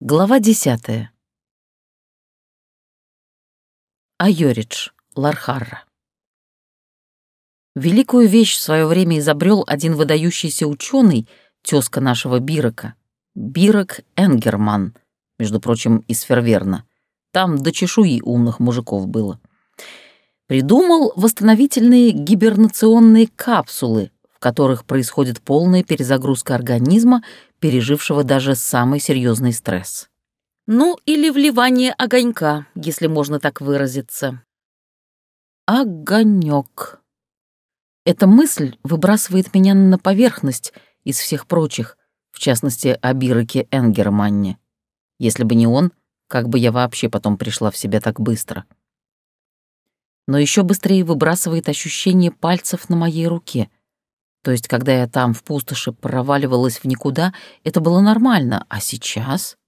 Глава десятая. Айоридж, Лархарра. Великую вещь в свое время изобрел один выдающийся ученый, тезка нашего Бирака, Бирок Энгерман, между прочим, из Ферверна. Там до чешуи умных мужиков было. Придумал восстановительные гибернационные капсулы, в которых происходит полная перезагрузка организма, пережившего даже самый серьезный стресс. Ну, или вливание огонька, если можно так выразиться. Огонек. Эта мысль выбрасывает меня на поверхность из всех прочих, в частности, о Бироке Энгерманне. Если бы не он, как бы я вообще потом пришла в себя так быстро. Но еще быстрее выбрасывает ощущение пальцев на моей руке — то есть, когда я там, в пустоши, проваливалась в никуда, это было нормально, а сейчас...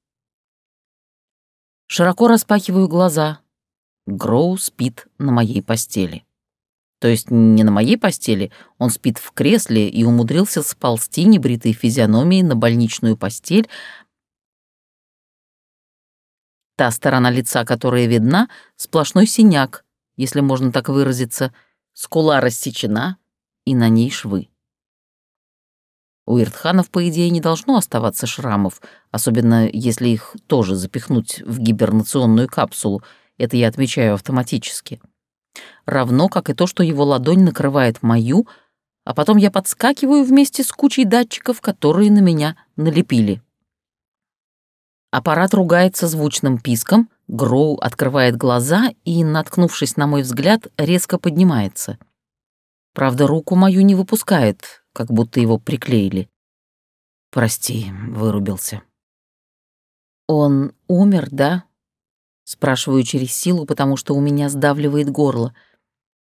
Широко распахиваю глаза. Гроу спит на моей постели. То есть не на моей постели, он спит в кресле и умудрился сползти небритой физиономией на больничную постель. Та сторона лица, которая видна, сплошной синяк, если можно так выразиться, скула рассечена, и на ней швы. У Иртханов, по идее, не должно оставаться шрамов, особенно если их тоже запихнуть в гибернационную капсулу. Это я отмечаю автоматически. Равно как и то, что его ладонь накрывает мою, а потом я подскакиваю вместе с кучей датчиков, которые на меня налепили. Аппарат ругается звучным писком, Гроу открывает глаза и, наткнувшись на мой взгляд, резко поднимается. Правда, руку мою не выпускает, как будто его приклеили. «Прости», — вырубился. «Он умер, да?» Спрашиваю через силу, потому что у меня сдавливает горло.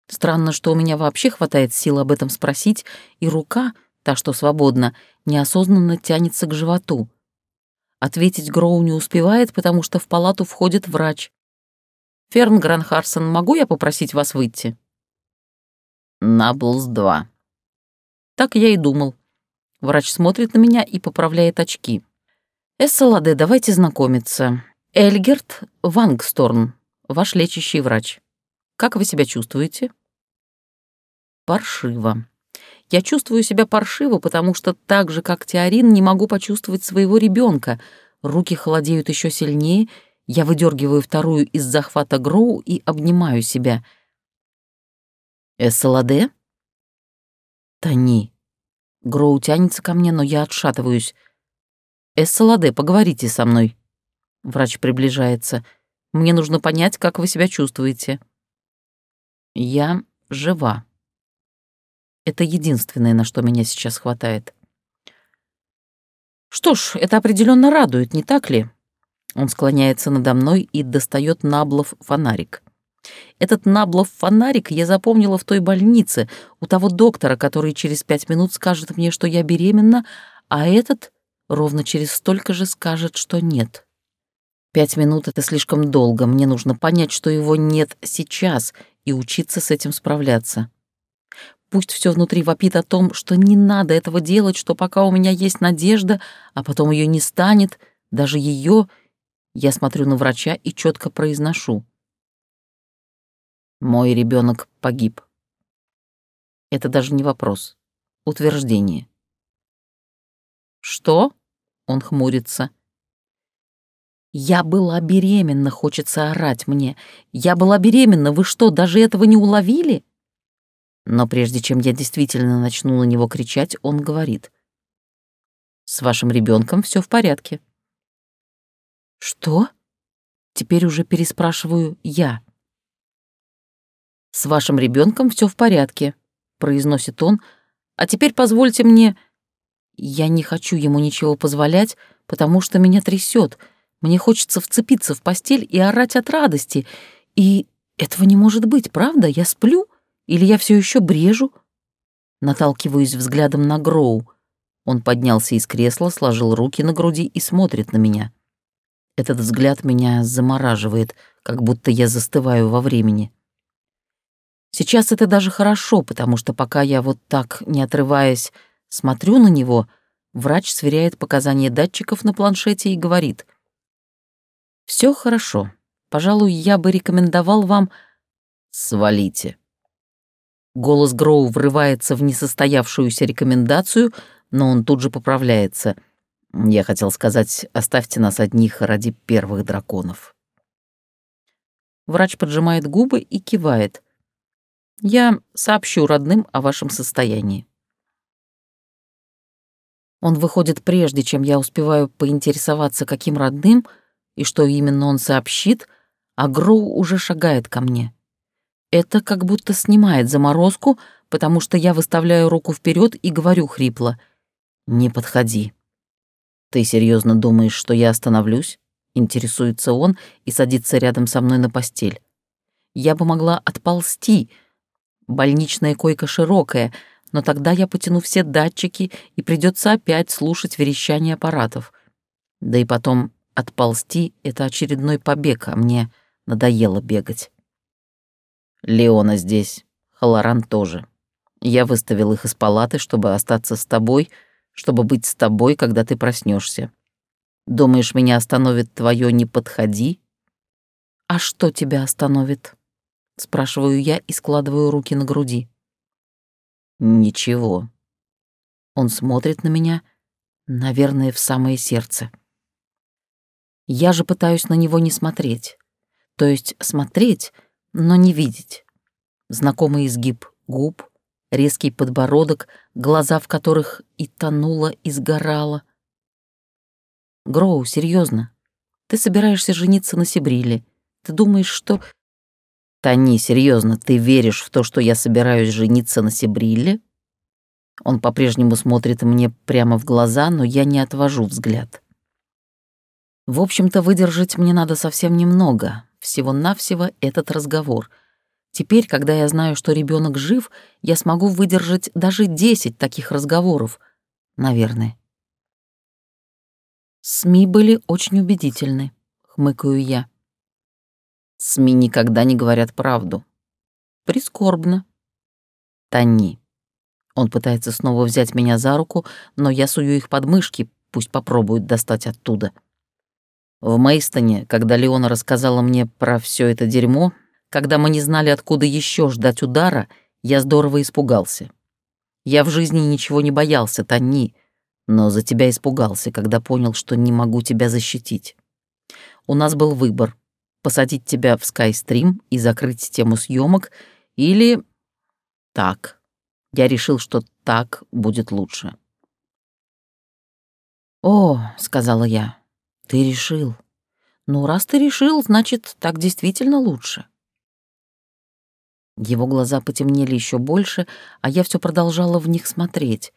Странно, что у меня вообще хватает сил об этом спросить, и рука, та, что свободна, неосознанно тянется к животу. Ответить Гроу не успевает, потому что в палату входит врач. «Ферн Гранхарсон, могу я попросить вас выйти?» «Наблс-2», так я и думал. Врач смотрит на меня и поправляет очки. «Эссаладе, давайте знакомиться. Эльгерт Вангсторн, ваш лечащий врач. Как вы себя чувствуете?» «Паршиво. Я чувствую себя паршиво, потому что так же, как Теорин, не могу почувствовать своего ребенка. Руки холодеют еще сильнее, я выдергиваю вторую из захвата Гроу и обнимаю себя. «Эссаладе?» Тони. Гроу тянется ко мне, но я отшатываюсь. «Эссаладе, поговорите со мной». Врач приближается. «Мне нужно понять, как вы себя чувствуете». «Я жива». Это единственное, на что меня сейчас хватает. «Что ж, это определенно радует, не так ли?» Он склоняется надо мной и достает наблов фонарик. Этот Наблов фонарик я запомнила в той больнице, у того доктора, который через пять минут скажет мне, что я беременна, а этот ровно через столько же скажет, что нет. Пять минут — это слишком долго, мне нужно понять, что его нет сейчас, и учиться с этим справляться. Пусть все внутри вопит о том, что не надо этого делать, что пока у меня есть надежда, а потом ее не станет, даже ее, я смотрю на врача и четко произношу. Мой ребенок погиб. Это даже не вопрос. Утверждение. Что? Он хмурится. Я была беременна, хочется орать мне. Я была беременна, вы что, даже этого не уловили? Но прежде чем я действительно начну на него кричать, он говорит. С вашим ребенком все в порядке. Что? Теперь уже переспрашиваю я. «С вашим ребенком все в порядке», — произносит он. «А теперь позвольте мне...» Я не хочу ему ничего позволять, потому что меня трясет. Мне хочется вцепиться в постель и орать от радости. И этого не может быть, правда? Я сплю? Или я все еще брежу? Наталкиваюсь взглядом на Гроу. Он поднялся из кресла, сложил руки на груди и смотрит на меня. Этот взгляд меня замораживает, как будто я застываю во времени. Сейчас это даже хорошо, потому что пока я вот так, не отрываясь, смотрю на него, врач сверяет показания датчиков на планшете и говорит Все хорошо. Пожалуй, я бы рекомендовал вам... Свалите. Голос Гроу врывается в несостоявшуюся рекомендацию, но он тут же поправляется. Я хотел сказать, оставьте нас одних ради первых драконов. Врач поджимает губы и кивает. Я сообщу родным о вашем состоянии. Он выходит прежде, чем я успеваю поинтересоваться, каким родным и что именно он сообщит, а Гроу уже шагает ко мне. Это как будто снимает заморозку, потому что я выставляю руку вперед и говорю хрипло «Не подходи». «Ты серьезно думаешь, что я остановлюсь?» Интересуется он и садится рядом со мной на постель. Я бы могла отползти. Больничная койка широкая, но тогда я потяну все датчики, и придется опять слушать верещание аппаратов. Да и потом отползти — это очередной побег, а мне надоело бегать. Леона здесь, Халаран тоже. Я выставил их из палаты, чтобы остаться с тобой, чтобы быть с тобой, когда ты проснешься. Думаешь, меня остановит твое «не подходи»?» «А что тебя остановит?» — спрашиваю я и складываю руки на груди. «Ничего». Он смотрит на меня, наверное, в самое сердце. Я же пытаюсь на него не смотреть. То есть смотреть, но не видеть. Знакомый изгиб губ, резкий подбородок, глаза в которых и тонуло, и сгорало. Гроу, серьезно. Ты собираешься жениться на Сибриле. Ты думаешь, что... Тони, серьезно, ты веришь в то, что я собираюсь жениться на Сибриле? Он по-прежнему смотрит мне прямо в глаза, но я не отвожу взгляд. В общем-то, выдержать мне надо совсем немного. Всего-навсего этот разговор. Теперь, когда я знаю, что ребенок жив, я смогу выдержать даже десять таких разговоров. Наверное. СМИ были очень убедительны, хмыкаю я. СМИ никогда не говорят правду. Прискорбно. Тони. Он пытается снова взять меня за руку, но я сую их под мышки, пусть попробуют достать оттуда. В Мейстоне, когда Леона рассказала мне про все это дерьмо, когда мы не знали, откуда еще ждать удара, я здорово испугался. Я в жизни ничего не боялся, Тони, но за тебя испугался, когда понял, что не могу тебя защитить. У нас был выбор — посадить тебя в Скайстрим и закрыть тему съемок, или так. Я решил, что так будет лучше. «О», — сказала я, — «ты решил. Ну, раз ты решил, значит, так действительно лучше». Его глаза потемнели еще больше, а я все продолжала в них смотреть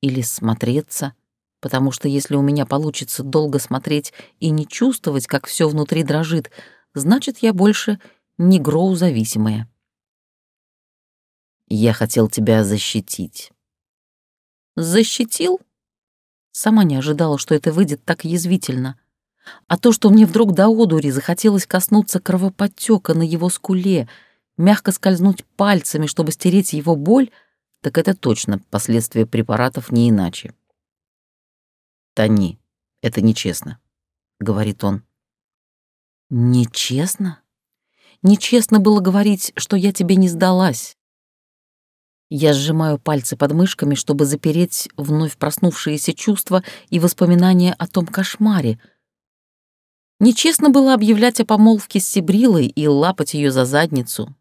или смотреться, потому что если у меня получится долго смотреть и не чувствовать, как все внутри дрожит, значит, я больше не гроу-зависимая. Я хотел тебя защитить. Защитил? Сама не ожидала, что это выйдет так язвительно. А то, что мне вдруг до одури захотелось коснуться кровоподтека на его скуле, мягко скользнуть пальцами, чтобы стереть его боль — так это точно последствия препаратов не иначе. «Тони, это нечестно», — говорит он. «Нечестно? Нечестно было говорить, что я тебе не сдалась». Я сжимаю пальцы под мышками, чтобы запереть вновь проснувшиеся чувства и воспоминания о том кошмаре. Нечестно было объявлять о помолвке с Сибрилой и лапать ее за задницу.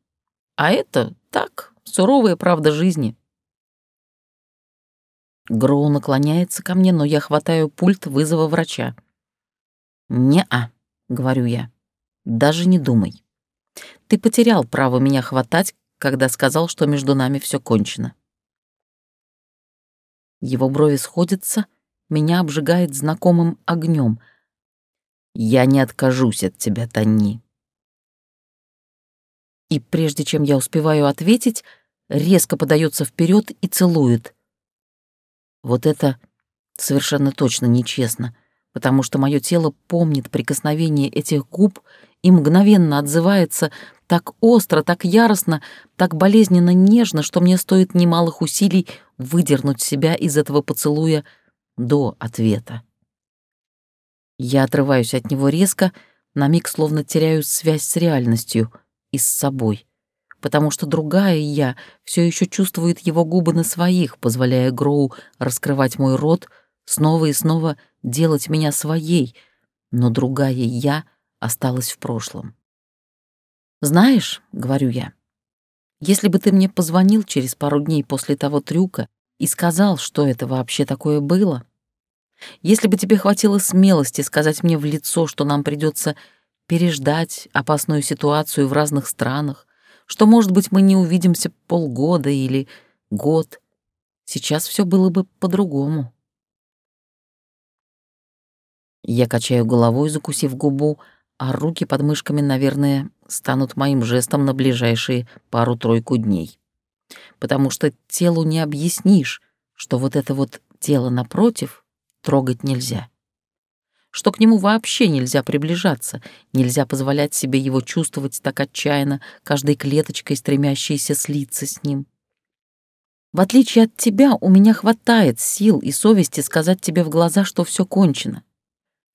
А это так, суровая правда жизни. Гроу наклоняется ко мне, но я хватаю пульт вызова врача. «Не-а», — говорю я, — «даже не думай. Ты потерял право меня хватать, когда сказал, что между нами все кончено». Его брови сходятся, меня обжигает знакомым огнем. «Я не откажусь от тебя, Тони». И прежде чем я успеваю ответить, резко подается вперед и целует — вот это совершенно точно нечестно, потому что мое тело помнит прикосновение этих губ и мгновенно отзывается так остро, так яростно, так болезненно нежно, что мне стоит немалых усилий выдернуть себя из этого поцелуя до ответа. Я отрываюсь от него резко, на миг словно теряю связь с реальностью и с собой, потому что другая я все еще чувствует его губы на своих, позволяя Гроу раскрывать мой рот, снова и снова делать меня своей, но другая я осталась в прошлом. «Знаешь», — говорю я, — «если бы ты мне позвонил через пару дней после того трюка и сказал, что это вообще такое было, если бы тебе хватило смелости сказать мне в лицо, что нам придется переждать опасную ситуацию в разных странах, что, может быть, мы не увидимся полгода или год, сейчас все было бы по-другому. Я качаю головой, закусив губу, а руки под мышками, наверное, станут моим жестом на ближайшие пару-тройку дней. Потому что телу не объяснишь, что вот это вот тело напротив трогать нельзя. Что к нему вообще нельзя приближаться, нельзя позволять себе его чувствовать так отчаянно, каждой клеточкой стремящейся слиться с ним. В отличие от тебя, у меня хватает сил и совести сказать тебе в глаза, что все кончено.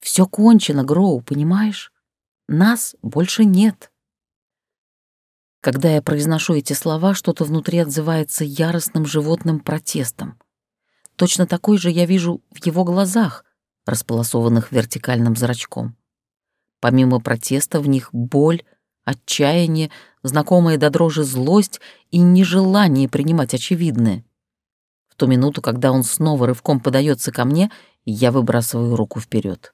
Все кончено, Гроу, понимаешь? Нас больше нет. Когда я произношу эти слова, что-то внутри отзывается яростным животным протестом. Точно такой же я вижу в его глазах, располосованных вертикальным зрачком. Помимо протеста в них боль, отчаяние, знакомая до дрожи злость и нежелание принимать очевидное. В ту минуту, когда он снова рывком подается ко мне, я выбрасываю руку вперед.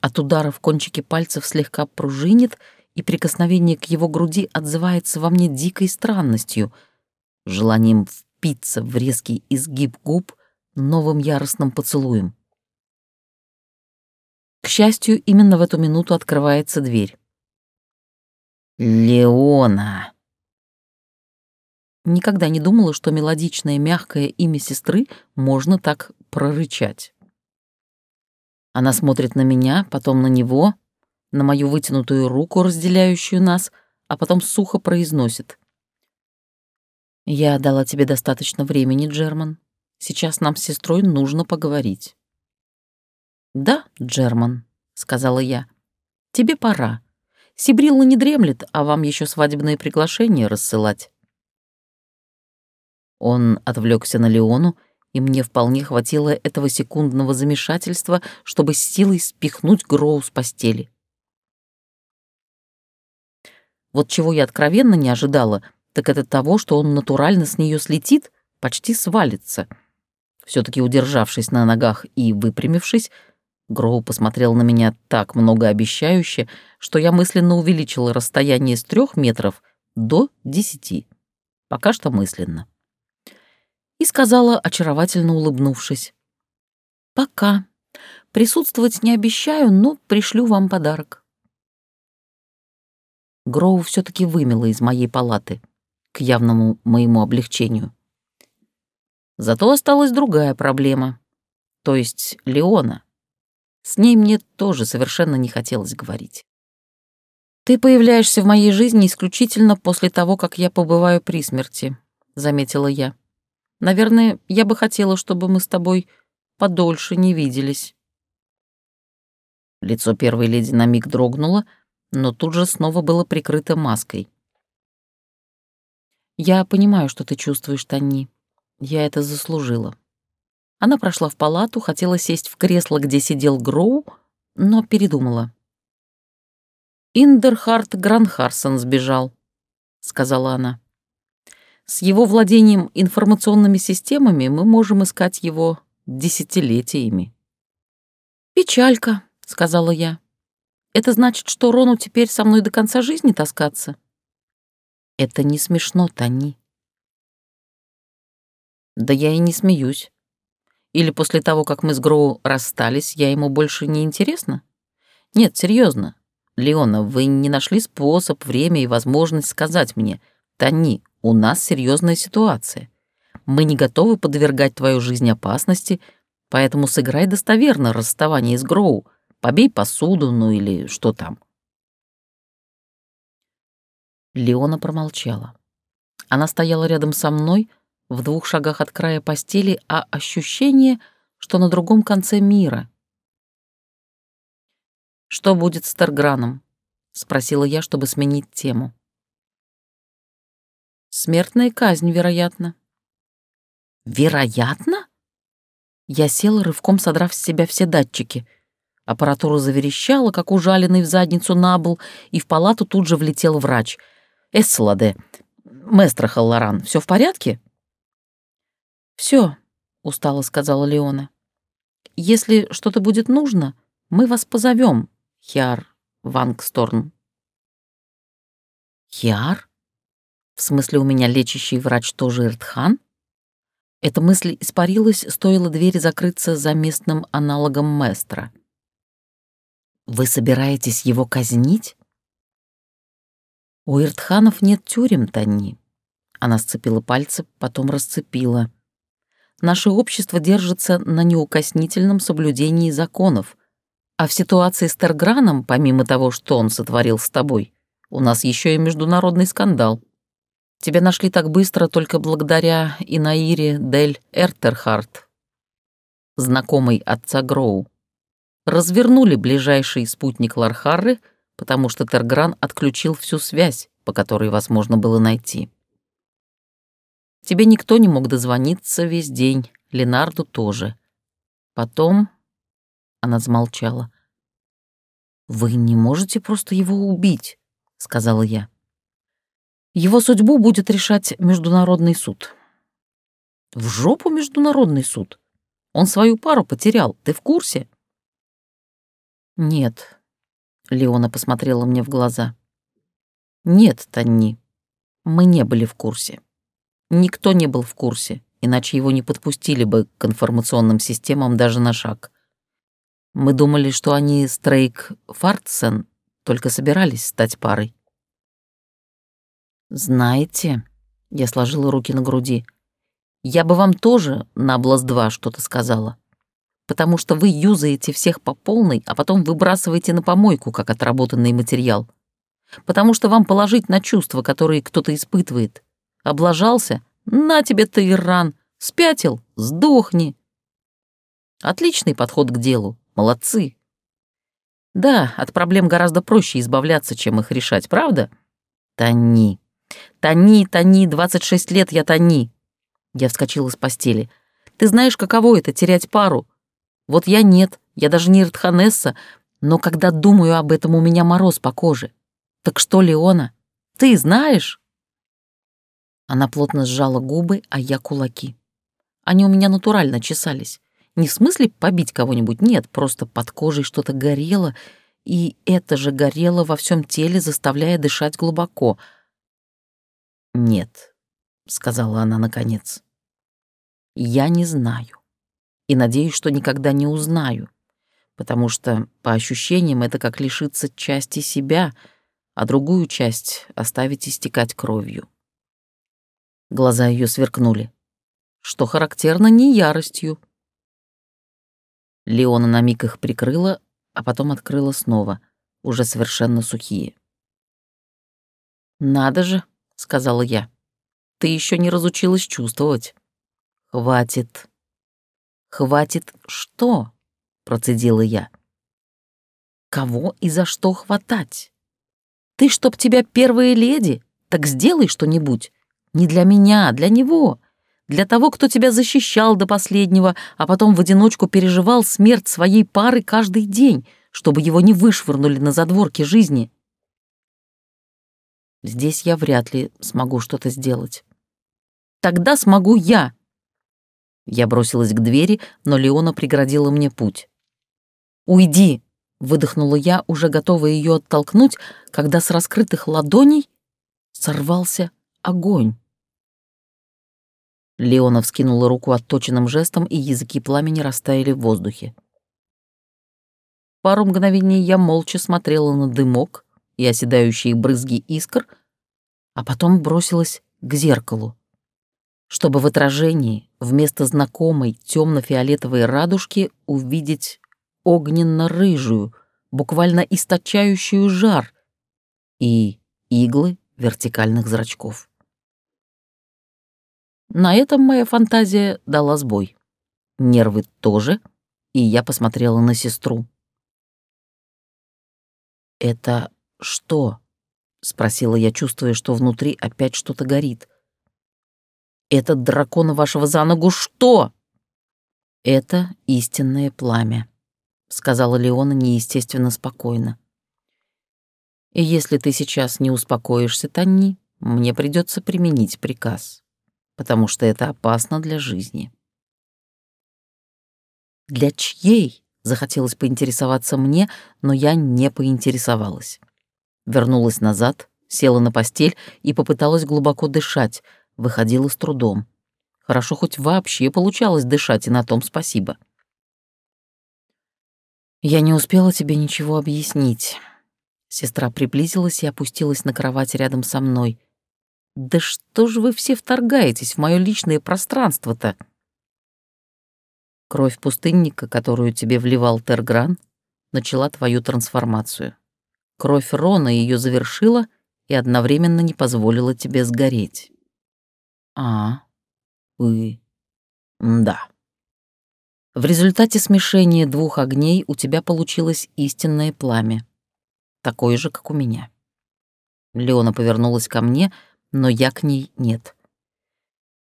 От ударов кончики пальцев слегка пружинит, и прикосновение к его груди отзывается во мне дикой странностью, желанием впиться в резкий изгиб губ новым яростным поцелуем. К счастью, именно в эту минуту открывается дверь. «Леона!» Никогда не думала, что мелодичное мягкое имя сестры можно так прорычать. Она смотрит на меня, потом на него, на мою вытянутую руку, разделяющую нас, а потом сухо произносит. «Я дала тебе достаточно времени, Джерман. Сейчас нам с сестрой нужно поговорить». «Да, Джерман», — сказала я, — «тебе пора. Сибрилла не дремлет, а вам еще свадебные приглашения рассылать». Он отвлекся на Леону, и мне вполне хватило этого секундного замешательства, чтобы с силой спихнуть Гроу с постели. Вот чего я откровенно не ожидала — так это того, что он натурально с нее слетит, почти свалится. все таки удержавшись на ногах и выпрямившись, Гроу посмотрел на меня так многообещающе, что я мысленно увеличила расстояние с трех метров до десяти. Пока что мысленно. И сказала, очаровательно улыбнувшись. «Пока. Присутствовать не обещаю, но пришлю вам подарок». Гроу все таки вымела из моей палаты к явному моему облегчению. Зато осталась другая проблема, то есть Леона. С ней мне тоже совершенно не хотелось говорить. «Ты появляешься в моей жизни исключительно после того, как я побываю при смерти», — заметила я. «Наверное, я бы хотела, чтобы мы с тобой подольше не виделись». Лицо первой леди на миг дрогнуло, но тут же снова было прикрыто маской. «Я понимаю, что ты чувствуешь, Танни. Я это заслужила». Она прошла в палату, хотела сесть в кресло, где сидел Гроу, но передумала. «Индерхард Гранхарсон сбежал», — сказала она. «С его владением информационными системами мы можем искать его десятилетиями». «Печалька», — сказала я. «Это значит, что Рону теперь со мной до конца жизни таскаться?» Это не смешно, Тони. Да я и не смеюсь. Или после того, как мы с Гроу расстались, я ему больше не интересна? Нет, серьезно. Леона, вы не нашли способ, время и возможность сказать мне, Тони, у нас серьезная ситуация. Мы не готовы подвергать твою жизнь опасности, поэтому сыграй достоверно расставание с Гроу, побей посуду, ну или что там. Леона промолчала. Она стояла рядом со мной, в двух шагах от края постели, а ощущение, что на другом конце мира. «Что будет с Тарграном?» — спросила я, чтобы сменить тему. «Смертная казнь, вероятно». «Вероятно?» Я села, рывком содрав с себя все датчики. Аппаратура заверещала, как ужаленный в задницу набл, и в палату тут же влетел врач. «Эсселаде, мэстро Халлоран, все в порядке?» Все, устало сказала Леона. «Если что-то будет нужно, мы вас позовем, Хиар Вангсторн». «Хиар? В смысле, у меня лечащий врач тоже Иртхан?» Эта мысль испарилась, стоило двери закрыться за местным аналогом Местра. «Вы собираетесь его казнить?» «У Иртханов нет тюрем, Тани». Она сцепила пальцы, потом расцепила. «Наше общество держится на неукоснительном соблюдении законов. А в ситуации с Терграном, помимо того, что он сотворил с тобой, у нас еще и международный скандал». Тебя нашли так быстро только благодаря Инаире Дель Эртерхарт, знакомой отца Гроу. Развернули ближайший спутник Лархарры, потому что Тергран отключил всю связь, по которой вас можно было найти. Тебе никто не мог дозвониться весь день, Ленарду тоже. Потом... Она замолчала. «Вы не можете просто его убить», — сказала я. Его судьбу будет решать Международный суд. В жопу Международный суд. Он свою пару потерял, ты в курсе? Нет. Леона посмотрела мне в глаза. Нет, Танни, мы не были в курсе. Никто не был в курсе, иначе его не подпустили бы к информационным системам даже на шаг. Мы думали, что они с Трейк Фартсен только собирались стать парой. «Знаете...» — я сложила руки на груди. «Я бы вам тоже на Блаз-2 что-то сказала. Потому что вы юзаете всех по полной, а потом выбрасываете на помойку, как отработанный материал. Потому что вам положить на чувства, которые кто-то испытывает. Облажался? На тебе ты! Спятил? Сдохни!» Отличный подход к делу. Молодцы. Да, от проблем гораздо проще избавляться, чем их решать, правда? Тони. «Тони, Тони, 26 лет я Тони!» Я вскочила с постели. «Ты знаешь, каково это — терять пару? Вот я нет, я даже не Иртханесса, но когда думаю об этом, у меня мороз по коже. Так что, Леона, ты знаешь?» Она плотно сжала губы, а я кулаки. Они у меня натурально чесались. Не в смысле побить кого-нибудь, нет, просто под кожей что-то горело, и это же горело во всем теле, заставляя дышать глубоко — «Нет», — сказала она наконец. «Я не знаю. И надеюсь, что никогда не узнаю, потому что, по ощущениям, это как лишиться части себя, а другую часть оставить истекать кровью». Глаза ее сверкнули. Что характерно не яростью. Леона на миг их прикрыла, а потом открыла снова, уже совершенно сухие. «Надо же», — сказала я. «Ты еще не разучилась чувствовать». «Хватит». «Хватит что?» — процедила я. «Кого и за что хватать? Ты, чтоб тебя первая леди, так сделай что-нибудь. Не для меня, а для него. Для того, кто тебя защищал до последнего, а потом в одиночку переживал смерть своей пары каждый день, чтобы его не вышвырнули на задворке жизни». Здесь я вряд ли смогу что-то сделать. Тогда смогу я. Я бросилась к двери, но Леона преградила мне путь. «Уйди!» — выдохнула я, уже готовая ее оттолкнуть, когда с раскрытых ладоней сорвался огонь. Леона вскинула руку отточенным жестом, и языки пламени растаяли в воздухе. Пару мгновений я молча смотрела на дымок, и оседающие брызги искр, а потом бросилась к зеркалу, чтобы в отражении вместо знакомой темно-фиолетовой радужки увидеть огненно-рыжую, буквально источающую жар и иглы вертикальных зрачков. На этом моя фантазия дала сбой. Нервы тоже, и я посмотрела на сестру. «Это что?» — спросила я, чувствуя, что внутри опять что-то горит. «Этот дракон вашего за ногу что?» «Это истинное пламя», — сказала Леона неестественно спокойно. «И если ты сейчас не успокоишься, Танни, мне придется применить приказ, потому что это опасно для жизни». «Для чьей?» — захотелось поинтересоваться мне, но я не поинтересовалась. Вернулась назад, села на постель и попыталась глубоко дышать, выходила с трудом. Хорошо хоть вообще получалось дышать, и на том спасибо. «Я не успела тебе ничего объяснить». Сестра приблизилась и опустилась на кровать рядом со мной. «Да что же вы все вторгаетесь в мое личное пространство-то?» Кровь пустынника, которую тебе вливал Тергран, начала твою трансформацию. Кровь Рона ее завершила и одновременно не позволила тебе сгореть. А, вы... Да. В результате смешения двух огней у тебя получилось истинное пламя. Такое же, как у меня. Леона повернулась ко мне, но я к ней нет.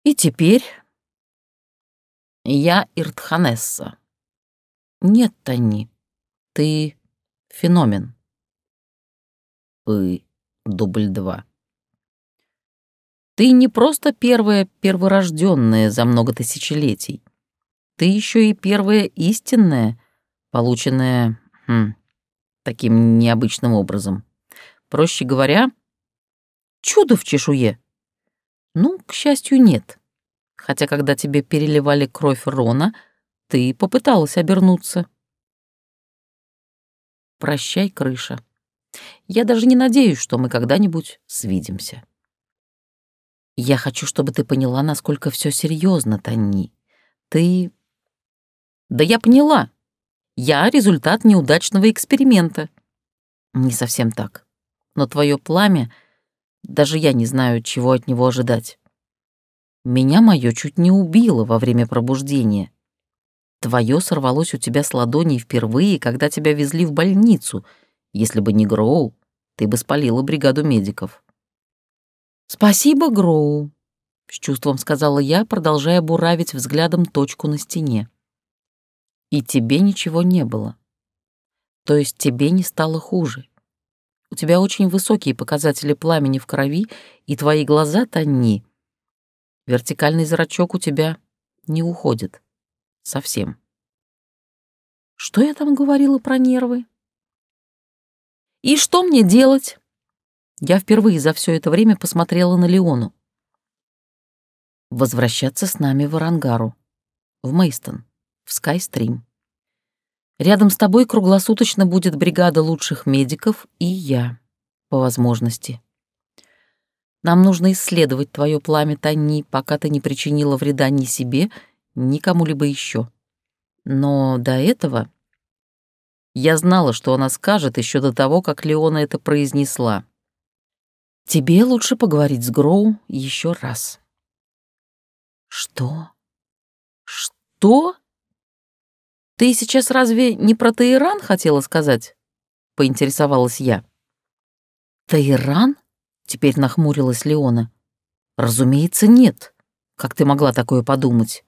И теперь я Иртханесса. Нет, Тани, ты феномен. Вы дубль два. Ты не просто первая перворожденная за много тысячелетий. Ты еще и первая истинная, полученная хм, таким необычным образом. Проще говоря, чудо в чешуе. Ну, к счастью, нет хотя когда тебе переливали кровь Рона, ты попыталась обернуться. Прощай, крыша. Я даже не надеюсь, что мы когда-нибудь свидимся. Я хочу, чтобы ты поняла, насколько все серьезно, Танни. Ты... Да я поняла. Я результат неудачного эксперимента. Не совсем так. Но твое пламя... Даже я не знаю, чего от него ожидать. Меня мое чуть не убило во время пробуждения. Твое сорвалось у тебя с ладоней впервые, когда тебя везли в больницу. Если бы не Гроу, ты бы спалила бригаду медиков. «Спасибо, Гроу», — с чувством сказала я, продолжая буравить взглядом точку на стене. «И тебе ничего не было. То есть тебе не стало хуже. У тебя очень высокие показатели пламени в крови, и твои глаза, Танни, Вертикальный зрачок у тебя не уходит. Совсем. Что я там говорила про нервы? И что мне делать? Я впервые за все это время посмотрела на Леону. Возвращаться с нами в Арангару, в Мейстон, в Скайстрим. Рядом с тобой круглосуточно будет бригада лучших медиков и я, по возможности. Нам нужно исследовать твое пламя, Тани, пока ты не причинила вреда ни себе, ни кому-либо еще. Но до этого... Я знала, что она скажет еще до того, как Леона это произнесла. Тебе лучше поговорить с Гроу еще раз. Что? Что? Ты сейчас разве не про Таиран хотела сказать? Поинтересовалась я. Таиран? Теперь нахмурилась Леона. Разумеется, нет. Как ты могла такое подумать?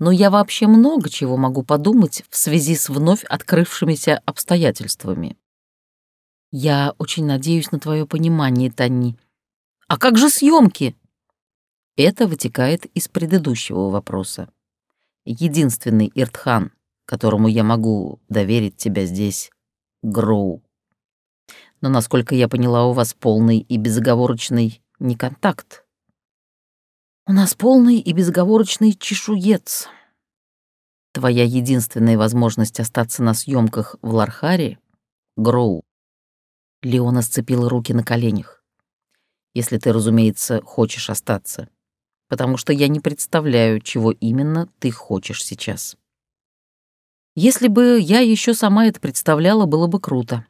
Но я вообще много чего могу подумать в связи с вновь открывшимися обстоятельствами. Я очень надеюсь на твое понимание, Танни. А как же съемки? Это вытекает из предыдущего вопроса. Единственный Иртхан, которому я могу доверить тебя здесь, Гроу но, насколько я поняла, у вас полный и безоговорочный неконтакт. У нас полный и безоговорочный чешуец. Твоя единственная возможность остаться на съемках в Лархаре — Гроу. Леона сцепила руки на коленях. Если ты, разумеется, хочешь остаться. Потому что я не представляю, чего именно ты хочешь сейчас. Если бы я еще сама это представляла, было бы круто.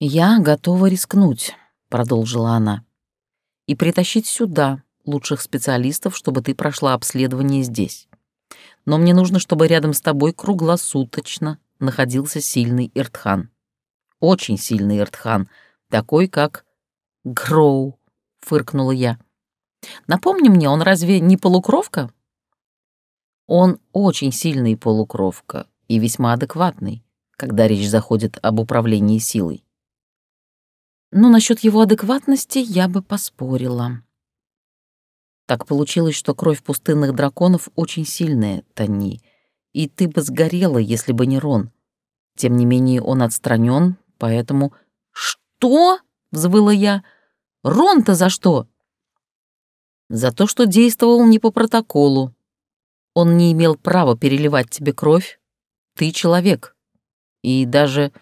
«Я готова рискнуть», — продолжила она, «и притащить сюда лучших специалистов, чтобы ты прошла обследование здесь. Но мне нужно, чтобы рядом с тобой круглосуточно находился сильный Иртхан. Очень сильный Иртхан, такой, как Гроу, фыркнула я. Напомни мне, он разве не полукровка? Он очень сильный полукровка и весьма адекватный, когда речь заходит об управлении силой. Но насчет его адекватности я бы поспорила. Так получилось, что кровь пустынных драконов очень сильная, Тони, и ты бы сгорела, если бы не Рон. Тем не менее, он отстранен, поэтому... «Что?» — взвыла я. «Рон-то за что?» «За то, что действовал не по протоколу. Он не имел права переливать тебе кровь. Ты человек. И даже...»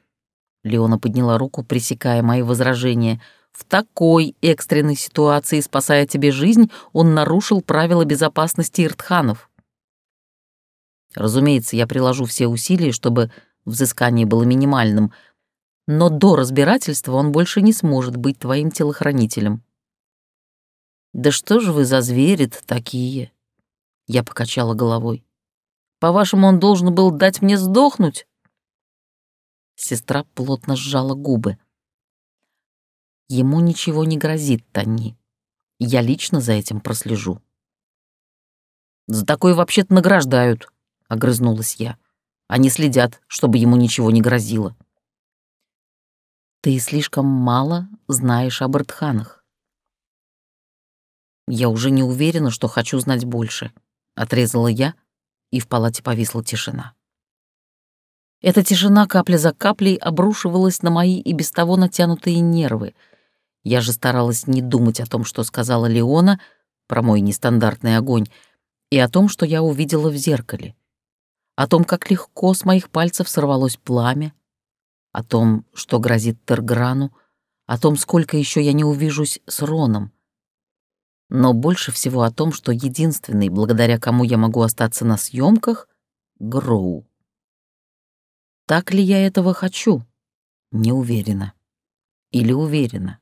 Леона подняла руку, пресекая мои возражения — в такой экстренной ситуации, спасая тебе жизнь, он нарушил правила безопасности Иртханов. Разумеется, я приложу все усилия, чтобы взыскание было минимальным, но до разбирательства он больше не сможет быть твоим телохранителем. «Да что же вы за звери такие?» Я покачала головой. «По-вашему, он должен был дать мне сдохнуть?» Сестра плотно сжала губы. Ему ничего не грозит, Тони. Я лично за этим прослежу. «За такое вообще-то награждают», — огрызнулась я. «Они следят, чтобы ему ничего не грозило». «Ты слишком мало знаешь об Иртханах». «Я уже не уверена, что хочу знать больше», — отрезала я, и в палате повисла тишина. Эта тишина капля за каплей обрушивалась на мои и без того натянутые нервы — я же старалась не думать о том, что сказала Леона про мой нестандартный огонь, и о том, что я увидела в зеркале. О том, как легко с моих пальцев сорвалось пламя, о том, что грозит Терграну, о том, сколько еще я не увижусь с Роном. Но больше всего о том, что единственный, благодаря кому я могу остаться на съемках, — Гроу. Так ли я этого хочу? Не уверена. Или уверена.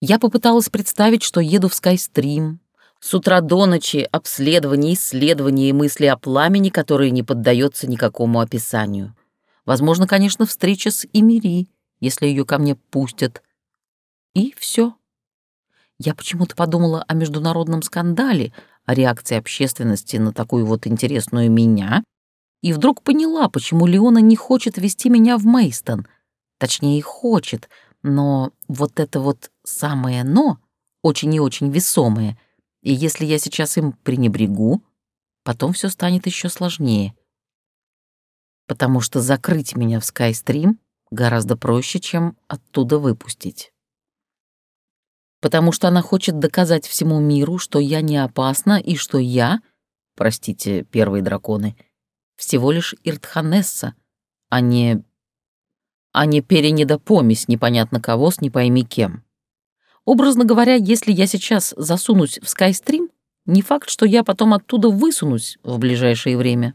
Я попыталась представить, что еду в Скайстрим. С утра до ночи обследование, исследование и мысли о пламени, которые не поддается никакому описанию. Возможно, конечно, встреча с Эмири, если ее ко мне пустят. И все. Я почему-то подумала о международном скандале, о реакции общественности на такую вот интересную меня, и вдруг поняла, почему Леона не хочет вести меня в Мейстон. Точнее, хочет, но вот это вот самое «но» очень и очень весомое, и если я сейчас им пренебрегу, потом все станет еще сложнее. Потому что закрыть меня в Скайстрим гораздо проще, чем оттуда выпустить. Потому что она хочет доказать всему миру, что я не опасна и что я, простите, первые драконы, всего лишь Иртханесса, а не а не перенедопомесь непонятно кого с не пойми кем. Образно говоря, если я сейчас засунусь в Скайстрим, не факт, что я потом оттуда высунусь в ближайшее время.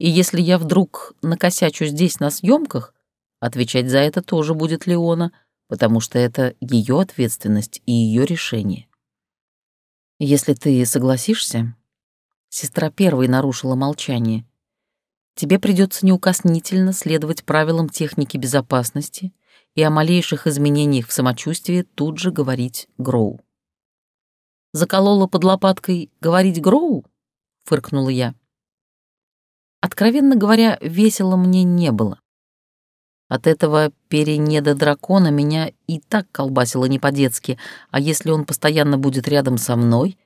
И если я вдруг накосячу здесь на съемках, отвечать за это тоже будет Леона, потому что это ее ответственность и ее решение. Если ты согласишься, сестра первой нарушила молчание, тебе придется неукоснительно следовать правилам техники безопасности и о малейших изменениях в самочувствии тут же говорить Гроу. «Заколола под лопаткой говорить Гроу?» — фыркнула я. Откровенно говоря, весело мне не было. От этого перенеда дракона меня и так колбасило не по-детски, а если он постоянно будет рядом со мной?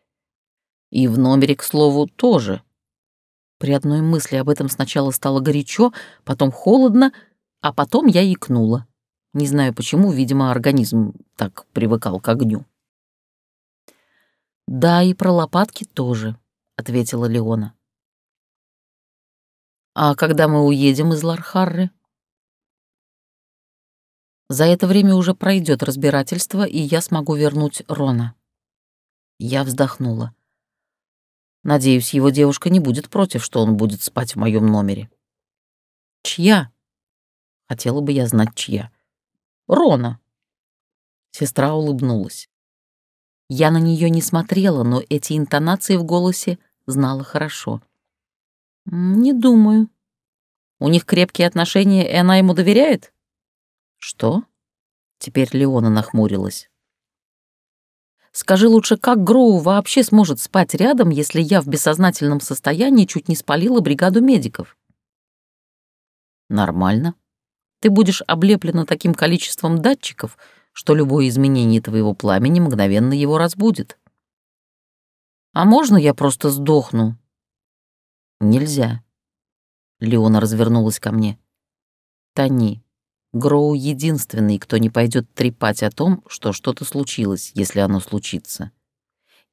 И в номере, к слову, тоже — при одной мысли об этом сначала стало горячо, потом холодно, а потом я икнула. Не знаю почему, видимо, организм так привыкал к огню. «Да, и про лопатки тоже», — ответила Леона. «А когда мы уедем из Лархарры?» За это время уже пройдет разбирательство, и я смогу вернуть Рона. Я вздохнула. Надеюсь, его девушка не будет против, что он будет спать в моем номере. Чья? Хотела бы я знать, чья. Рона. Сестра улыбнулась. Я на нее не смотрела, но эти интонации в голосе знала хорошо. Не думаю. У них крепкие отношения, и она ему доверяет? «Что?» Теперь Леона нахмурилась. «Скажи лучше, как Гроу вообще сможет спать рядом, если я в бессознательном состоянии чуть не спалила бригаду медиков?» «Нормально. Ты будешь облеплена таким количеством датчиков, что любое изменение твоего пламени мгновенно его разбудит». «А можно я просто сдохну?» «Нельзя». Леона развернулась ко мне. «Тони, Гроу единственный, кто не пойдет трепать о том, что что-то случилось, если оно случится.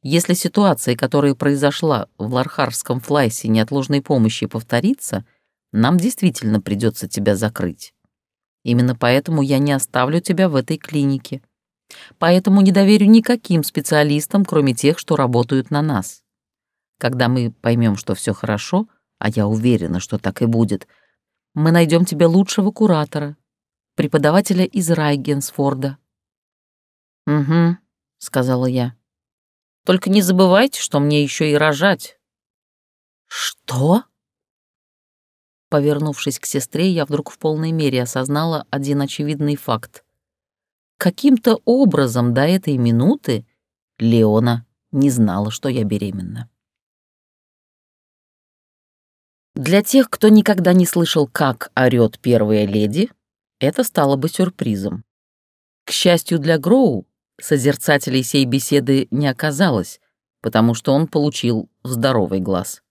Если ситуация, которая произошла в Лархарском флайсе неотложной помощи, повторится, нам действительно придется тебя закрыть. Именно поэтому я не оставлю тебя в этой клинике. Поэтому не доверю никаким специалистам, кроме тех, что работают на нас. Когда мы поймем, что все хорошо, а я уверена, что так и будет, мы найдем тебе лучшего куратора, преподавателя из Райгенсфорда. «Угу», — сказала я. «Только не забывайте, что мне еще и рожать». «Что?» Повернувшись к сестре, я вдруг в полной мере осознала один очевидный факт. Каким-то образом до этой минуты Леона не знала, что я беременна. Для тех, кто никогда не слышал, как орёт первая леди, это стало бы сюрпризом. К счастью для Гроу, созерцателей сей беседы не оказалось, потому что он получил здоровый глаз.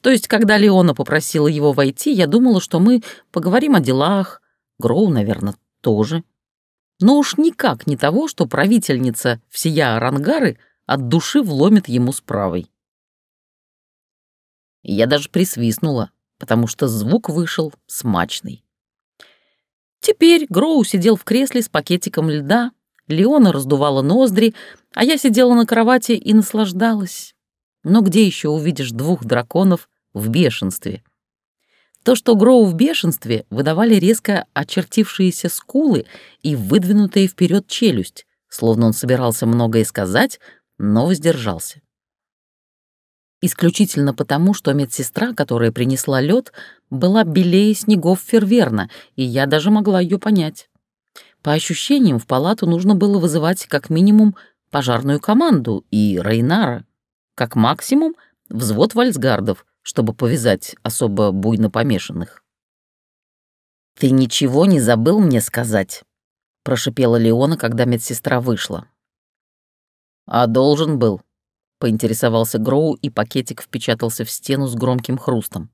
То есть, когда Леона попросила его войти, я думала, что мы поговорим о делах, Гроу, наверное, тоже. Но уж никак не того, что правительница всея Арангары от души вломит ему с правой. Я даже присвистнула, потому что звук вышел смачный. Теперь Гроу сидел в кресле с пакетиком льда, Леона раздувала ноздри, а я сидела на кровати и наслаждалась. Но где еще увидишь двух драконов в бешенстве? То, что Гроу в бешенстве, выдавали резко очертившиеся скулы и выдвинутая вперед челюсть, словно он собирался многое сказать, но воздержался исключительно потому, что медсестра, которая принесла лед, была белее снегов ферверна, и я даже могла ее понять. По ощущениям, в палату нужно было вызывать как минимум пожарную команду и Рейнара, как максимум взвод вальсгардов, чтобы повязать особо буйно помешанных. «Ты ничего не забыл мне сказать?» — прошипела Леона, когда медсестра вышла. «А должен был», поинтересовался Гроу, и пакетик впечатался в стену с громким хрустом.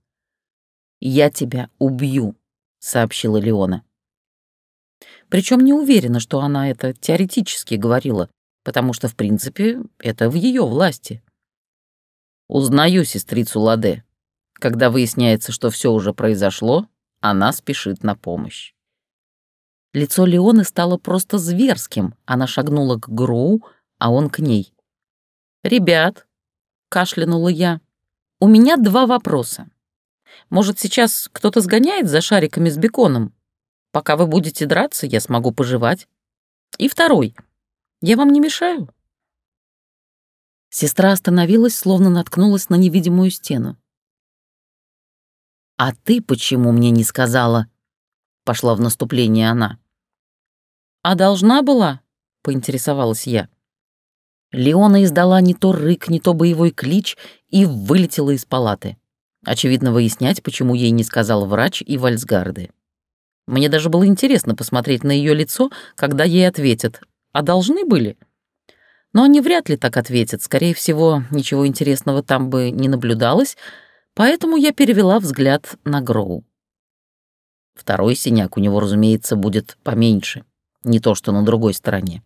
«Я тебя убью», — сообщила Леона. Причем не уверена, что она это теоретически говорила, потому что, в принципе, это в ее власти. Узнаю сестрицу Ладе. Когда выясняется, что все уже произошло, она спешит на помощь. Лицо Леоны стало просто зверским. Она шагнула к Гроу, а он к ней. «Ребят», — кашлянула я, — «у меня два вопроса. Может, сейчас кто-то сгоняет за шариками с беконом? Пока вы будете драться, я смогу пожевать. И второй. Я вам не мешаю?» Сестра остановилась, словно наткнулась на невидимую стену. «А ты почему мне не сказала?» — пошла в наступление она. «А должна была?» — поинтересовалась я. Леона издала не то рык, не то боевой клич и вылетела из палаты. Очевидно, выяснять, почему ей не сказал врач и вальсгарды. Мне даже было интересно посмотреть на ее лицо, когда ей ответят «А должны были?» Но они вряд ли так ответят, скорее всего, ничего интересного там бы не наблюдалось, поэтому я перевела взгляд на Гроу. Второй синяк у него, разумеется, будет поменьше, не то что на другой стороне.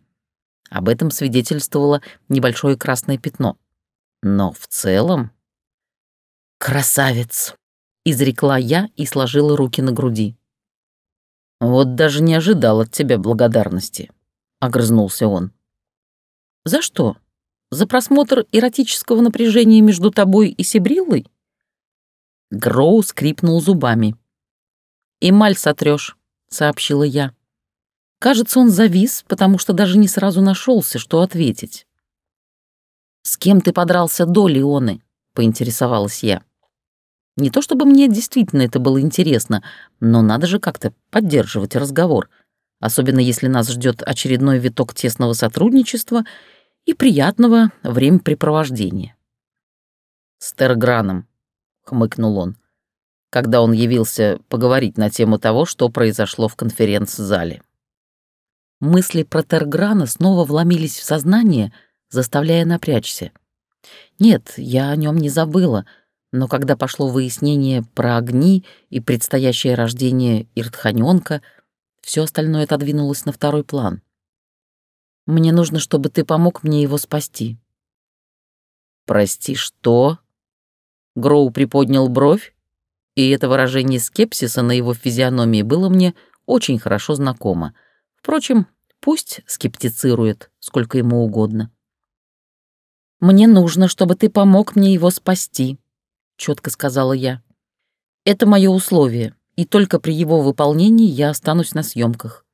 Об этом свидетельствовало небольшое красное пятно. Но в целом... «Красавец!» — изрекла я и сложила руки на груди. «Вот даже не ожидал от тебя благодарности», — огрызнулся он. «За что? За просмотр эротического напряжения между тобой и Сибриллой?» Гроу скрипнул зубами. «Эмаль сотрёшь», — сообщила я. Кажется, он завис, потому что даже не сразу нашелся, что ответить. «С кем ты подрался до Леоны?» — поинтересовалась я. Не то чтобы мне действительно это было интересно, но надо же как-то поддерживать разговор. особенно если нас ждет очередной виток тесного сотрудничества и приятного времяпрепровождения. «С Терграном», — хмыкнул он, когда он явился поговорить на тему того, что произошло в конференц-зале. Мысли про Терграна снова вломились в сознание, заставляя напрячься. Нет, я о нем не забыла, но когда пошло выяснение про огни и предстоящее рождение Иртханёнка, все остальное отодвинулось на второй план. Мне нужно, чтобы ты помог мне его спасти». «Прости, что?» Гроу приподнял бровь, и это выражение скепсиса на его физиономии было мне очень хорошо знакомо. Впрочем, пусть скептицирует, сколько ему угодно. «Мне нужно, чтобы ты помог мне его спасти», — четко сказала я. «Это мое условие, и только при его выполнении я останусь на съемках.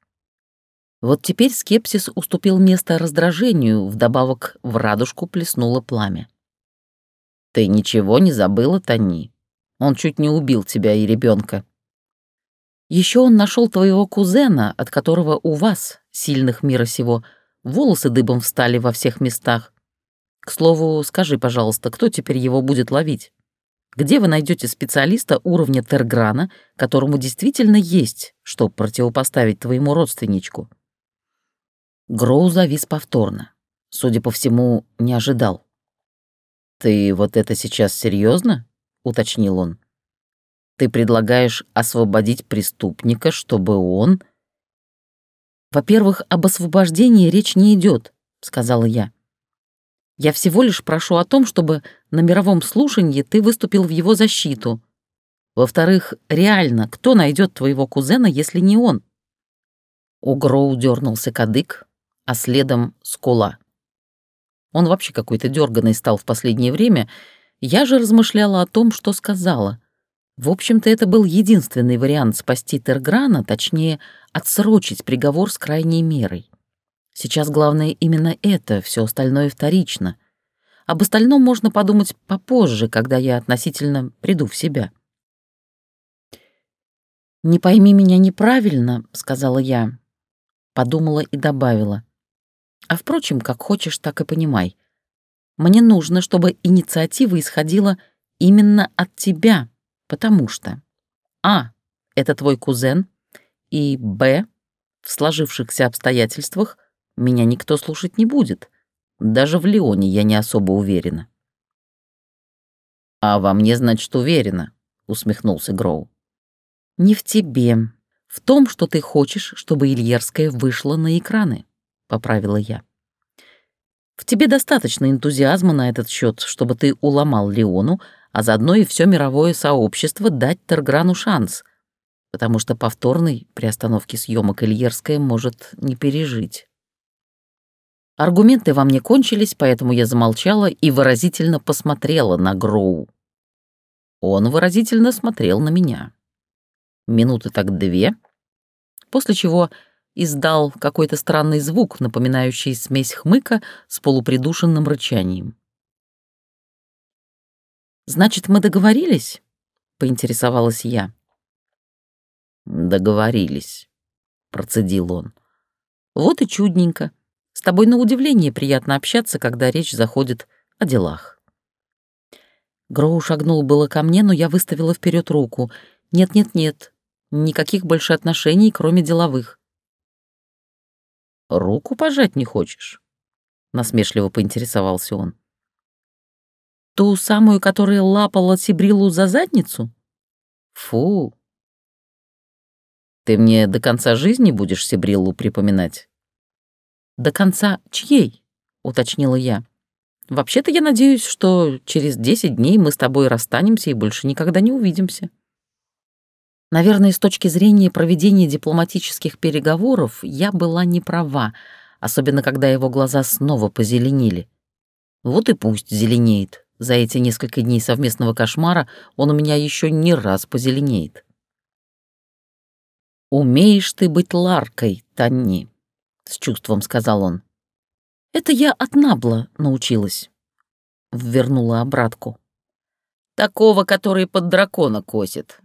Вот теперь скепсис уступил место раздражению, вдобавок в радужку плеснуло пламя. «Ты ничего не забыла, Тони? Он чуть не убил тебя и ребенка. Еще он нашел твоего кузена, от которого у вас, сильных мира сего, волосы дыбом встали во всех местах. К слову, скажи, пожалуйста, кто теперь его будет ловить? Где вы найдете специалиста уровня Терграна, которому действительно есть, что противопоставить твоему родственничку?» Гроу завис повторно. Судя по всему, не ожидал. «Ты вот это сейчас серьезно? уточнил он. «Ты предлагаешь освободить преступника, чтобы он...» «Во-первых, об освобождении речь не идет, сказала я. «Я всего лишь прошу о том, чтобы на мировом слушании ты выступил в его защиту. Во-вторых, реально, кто найдет твоего кузена, если не он?» У Гроу дернулся кадык, а следом скула. Он вообще какой-то дерганый стал в последнее время. Я же размышляла о том, что сказала. В общем-то, это был единственный вариант спасти Терграна, точнее, отсрочить приговор с крайней мерой. Сейчас главное именно это, все остальное вторично. Об остальном можно подумать попозже, когда я относительно приду в себя. «Не пойми меня неправильно», — сказала я. Подумала и добавила. А впрочем, как хочешь, так и понимай. Мне нужно, чтобы инициатива исходила именно от тебя, потому что А. Это твой кузен, и Б. В сложившихся обстоятельствах меня никто слушать не будет. Даже в Леоне я не особо уверена. «А во мне, значит, уверена», — усмехнулся Гроу. «Не в тебе. В том, что ты хочешь, чтобы Ильерская вышла на экраны поправила я. В тебе достаточно энтузиазма на этот счет, чтобы ты уломал Леону, а заодно и все мировое сообщество дать Терграну шанс, потому что повторный при остановке съемок Ильерская может не пережить. Аргументы во мне кончились, поэтому я замолчала и выразительно посмотрела на Гроу. Он выразительно смотрел на меня. Минуты так две, после чего издал какой-то странный звук, напоминающий смесь хмыка с полупридушенным рычанием. «Значит, мы договорились?» — поинтересовалась я. «Договорились», — процедил он. «Вот и чудненько. С тобой на удивление приятно общаться, когда речь заходит о делах». Гроу шагнул было ко мне, но я выставила вперед руку. «Нет-нет-нет, никаких больше отношений, кроме деловых. Руку пожать не хочешь? Насмешливо поинтересовался он. Ту самую, которая лапала Сибрилу за задницу? Фу. Ты мне до конца жизни будешь Сибрилу припоминать? До конца чьей? Уточнила я. Вообще-то я надеюсь, что через десять дней мы с тобой расстанемся и больше никогда не увидимся. Наверное, с точки зрения проведения дипломатических переговоров я была не права, особенно когда его глаза снова позеленели. Вот и пусть зеленеет. За эти несколько дней совместного кошмара он у меня еще не раз позеленеет. «Умеешь ты быть Ларкой, Танни», — с чувством сказал он. «Это я от Набла научилась», — ввернула обратку. «Такого, который под дракона косит.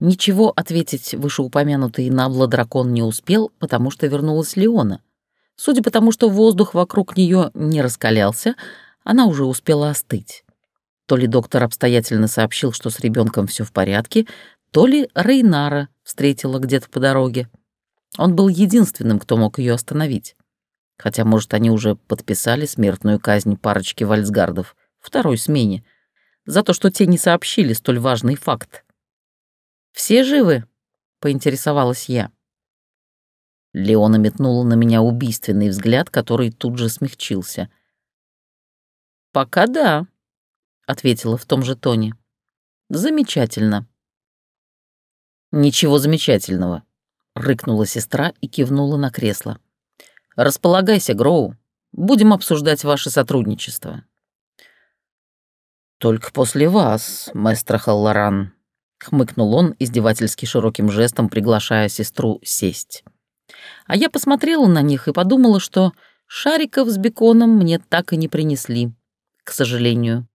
Ничего ответить вышеупомянутый набло дракон не успел, потому что вернулась Леона. Судя по тому, что воздух вокруг нее не раскалялся, она уже успела остыть. То ли доктор обстоятельно сообщил, что с ребенком все в порядке, то ли Рейнара встретила где-то по дороге. Он был единственным, кто мог ее остановить. Хотя, может, они уже подписали смертную казнь парочки вальсгардов, второй смене, за то, что те не сообщили столь важный факт. «Все живы?» — поинтересовалась я. Леона метнула на меня убийственный взгляд, который тут же смягчился. «Пока да», — ответила в том же тоне. «Замечательно». «Ничего замечательного», — рыкнула сестра и кивнула на кресло. «Располагайся, Гроу. Будем обсуждать ваше сотрудничество». «Только после вас, маэстро Халлоран», — хмыкнул он, издевательски широким жестом приглашая сестру сесть. А я посмотрела на них и подумала, что шариков с беконом мне так и не принесли, к сожалению.